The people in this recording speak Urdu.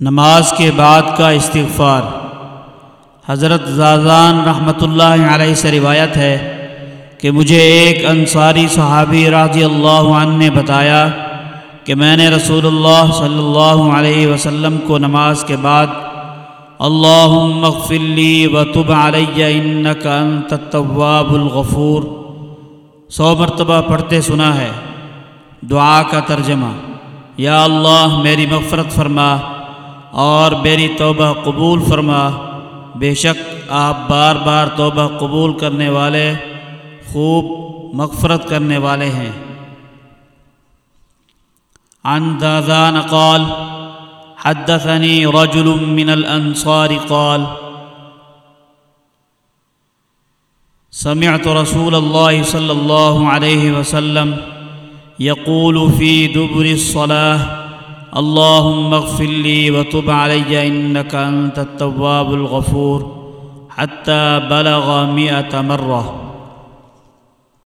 نماز کے بعد کا استغفار۔ حضرت زازان رحمۃ اللہ علیہ سے روایت ہے کہ مجھے ایک انصاری صحابی رضی اللہ عنہ نے بتایا کہ میں نے رسول اللہ صلی اللہ علیہ وسلم کو نماز کے بعد اللہ مغفلی و تب علیہ انک انت التواب الغفور۔ سو مرتبہ پڑھتے سنا ہے، دعا کا ترجمہ، یا اللہ میری مغفرت فرما۔ اور میری توبہ قبول فرما۔ بے شک آپ بار بار توبہ قبول کرنے والے، خوب مغفرت کرنے والے ہیں۔ عن دازان قال حدثني رجل من الأنصار قال، سمعت رسول الله صلى الله عليه وسلم يقول في دبر الصلاة اللهم اغفر لي وتب علي إنك أنت التواب الغفور حتى بلغ مئة مرة.